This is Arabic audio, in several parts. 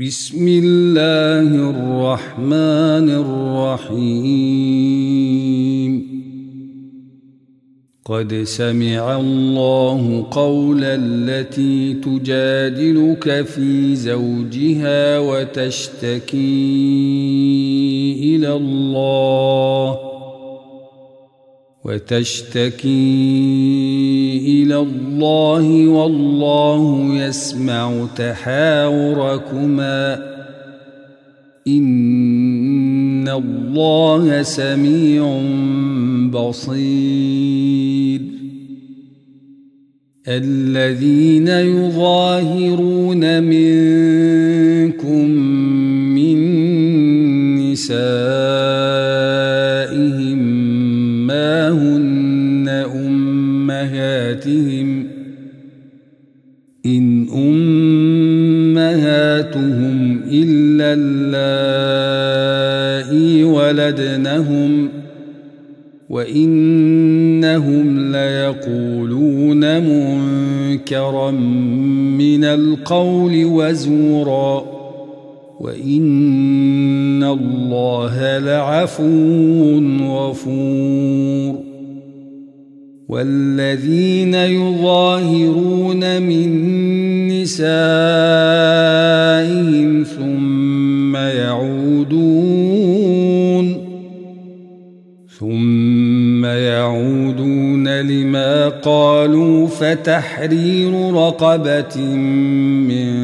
بسم الله الرحمن الرحيم. قد سمع الله قول التي تجادلك في زوجها وتشتكي إلى الله. وتشتكي إلى الله والله يسمع تحاوركما. إن الله سميع بصير. الذين يظاهرون منكم من نسائهم هن أمهاتهم. إن أمهاتهم إلا اللائي ولدنهم وإنهم ليقولون منكرا من القول وزورا وإن الله لعفو غفور والذين يظاهرون من نسائهم ثم يعودون ثم يعودون لما قالوا فتحرير رقبة من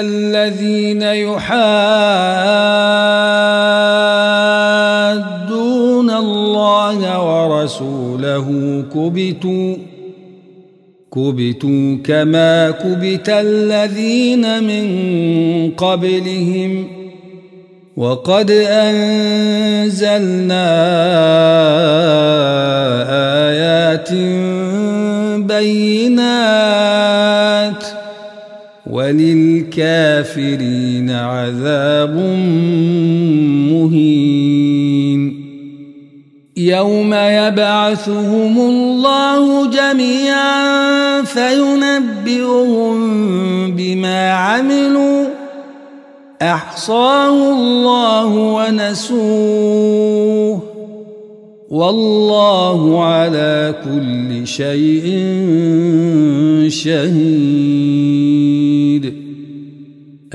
الذين يحادون الله ورسوله كبتوا كبتوا كما كبت الذين من قبلهم. وقد أنزلنا آيات بينات وللكافرين عذاب مهين. يوم يبعثهم الله جميعا فينبئهم بما عملوا. أحصاه الله ونسوه. والله على كل شيء شهيد.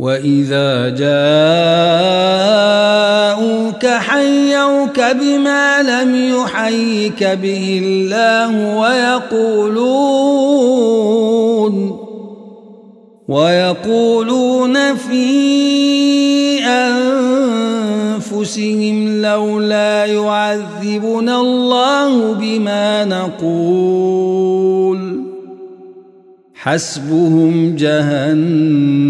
وإذا جاءوك حيوك بما لم يحيك به الله ويقولون ويقولون في أنفسهم لولا يعذبنا الله بما نقول حسبهم جهنم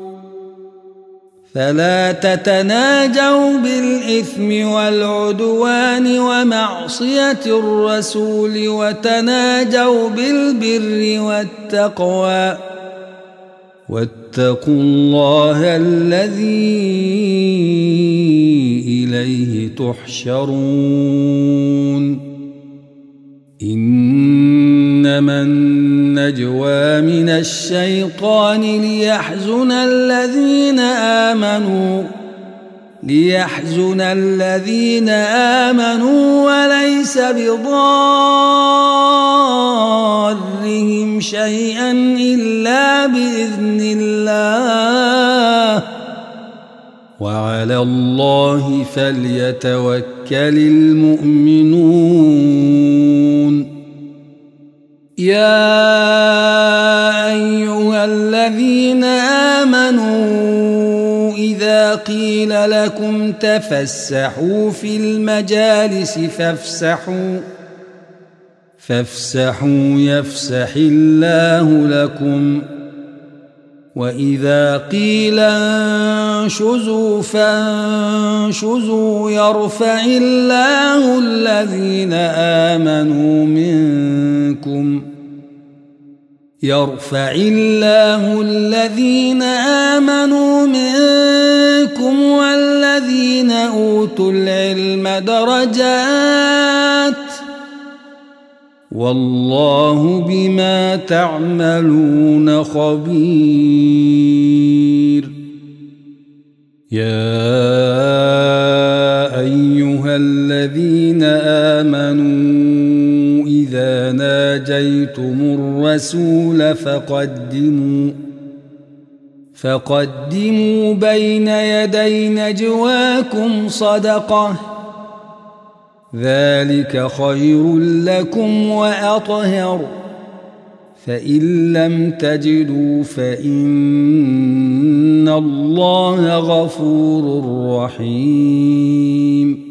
فلا تتناجوا بالإثم والعدوان ومعصية الرسول وتناجوا بالبر والتقوى. واتقوا الله الذي إليه تحشرون. إنما النجوى الشيطان ليحزن الذين آمنوا ليحزن الذين آمنوا وليس بضارهم شيئا إلا بإذن الله. وعلى الله فليتوكل المؤمنون. يا الذين آمنوا إذا قيل لكم تفسحوا في المجالس فافسحوا فافسحوا يفسح الله لكم. وإذا قيل انشزوا فانشزوا يرفع الله الذين آمنوا منكم. يرفع الله الذين آمنوا منكم والذين أوتوا العلم درجات والله بما تعملون خبير. يا ناجيتم الرسول فقدموا فقدموا بين يدي نجواكم صدقة ذلك خير لكم وأطهر فإن لم تجدوا فإن الله غفور رحيم.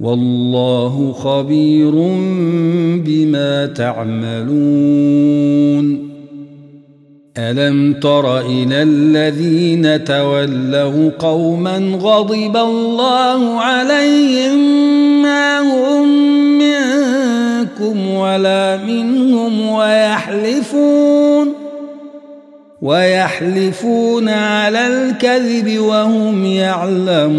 والله خبير بما تعملون. ألم تر إلى الذين تولوا قوما غضب الله عليهم ما هم منكم ولا منهم ويحلفون ويحلفون على الكذب وهم يعلمون.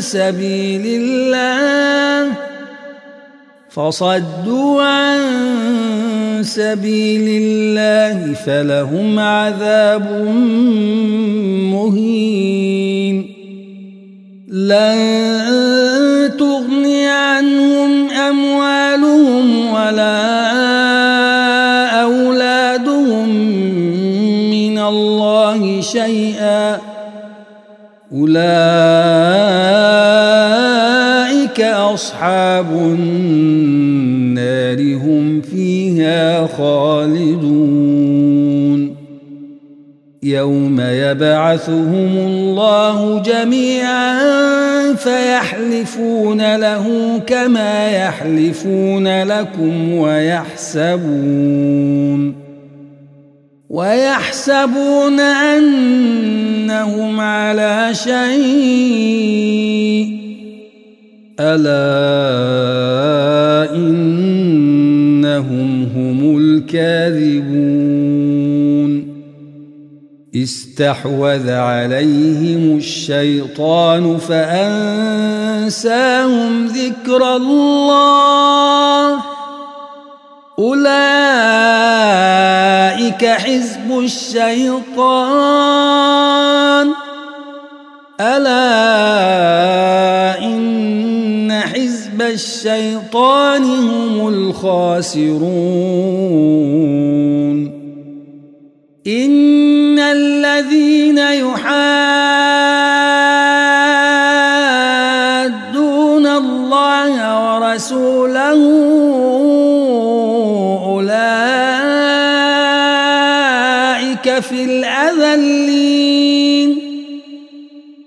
سبيل الله فصدوا عن سبيل الله فلهم عذاب مهين. لن تغني عنهم أموالهم ولا أولادهم من الله شيئا. أولئك أصحاب النار هم فيها خالدون. يوم يبعثهم الله جميعا فيحلفون له كما يحلفون لكم ويحسبون. ويحسبون أنهم على شيء. ألا إنهم هم الكاذبون. استحوذ عليهم الشيطان فأنساهم ذكر الله. أولئك حزب الشيطان. ألا إن حزب الشيطان هم الخاسرون. إن الذين يحادون الله ورسوله أولئك في الاذلين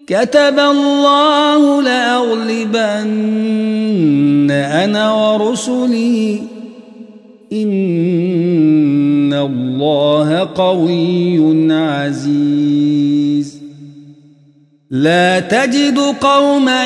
كتب الله لأغلبن أنا ورسلي. إن الله قوي عزيز. لا تجد قوما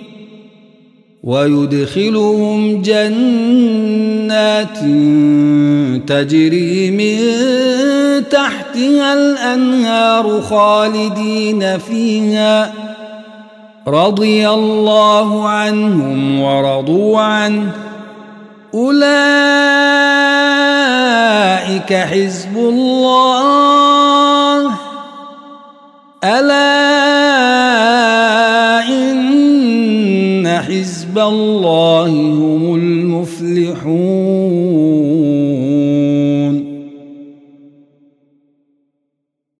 ويدخلهم جنات تجري من تحتها الأنهار خالدين فيها. رضي الله عنهم ورضوا عنه. أولئك حزب الله. ألا الله هم المفلحون